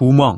哭梦。